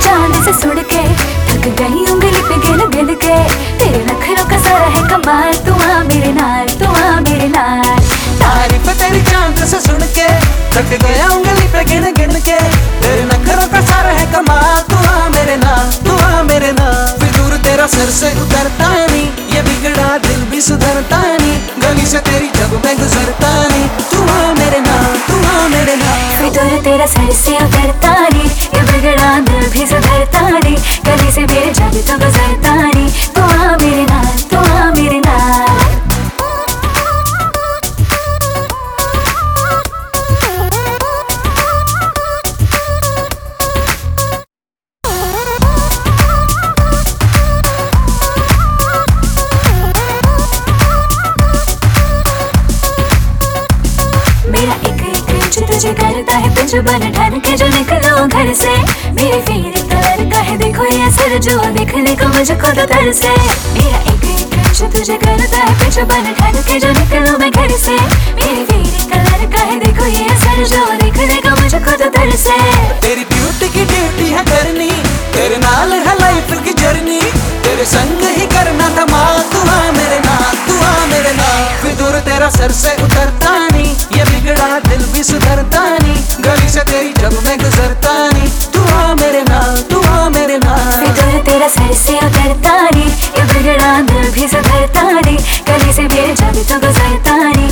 चाँद से सुन के, थक गई उंगली पे गिन गिन के। तेरे नखरों का सारा है कमाल, तू आ मेरे नाल, तू आ मेरे नाल। तारीफ़ तेरी चाँद से सुन के, थक गया उंगली पे गिन गिन के। तेरे नखरों का सारा है कमाल, तू आ मेरे नाल, तू आ मेरे नाल। फिर दूर तेरा सर से उतरता नहीं, ये बिगड़ा दिल भी सुधरता नहीं। गली से तेरी जब मैं गुजरता नहीं, तू आ मेरे नाल, तू आ मेरे नाल। फिर दूर तेरा सर से उतरता बिगड़ा दिल भी सुधरता तुझे करता है पिंच बन ठन के जो निकलो घर से। मेरे फेरे का है, देखो ये असर जो देखने को मुझको तो तरस है मेरा एक इंच तुझे करता है पिंच बन ठन के जो निकलो मैं घर से। मेरे फेरे का है, देखो ये असर जो देखने को मुझको तो तरस है तेरी ब्यूटी की ड्यूटी है करनी, तेरे नाल है लाइफ की जर्नी तेरे संग ही करना धमाल तू आ मेरे नाल तू आ मेरे नाल फिर दूर तेरा सर से उतरता ये बिगड़ा दिल भी सुधरता नहीं। गली से तेरी जब मैं गुजरता नहीं। तू आ मेरे नाल, तू आ मेरे नाल। तेरा सर से उतरता नहीं। ये बिगड़ा दिल भी सुधरता नहीं। गली से मेरे जब तू गुजरता नहीं।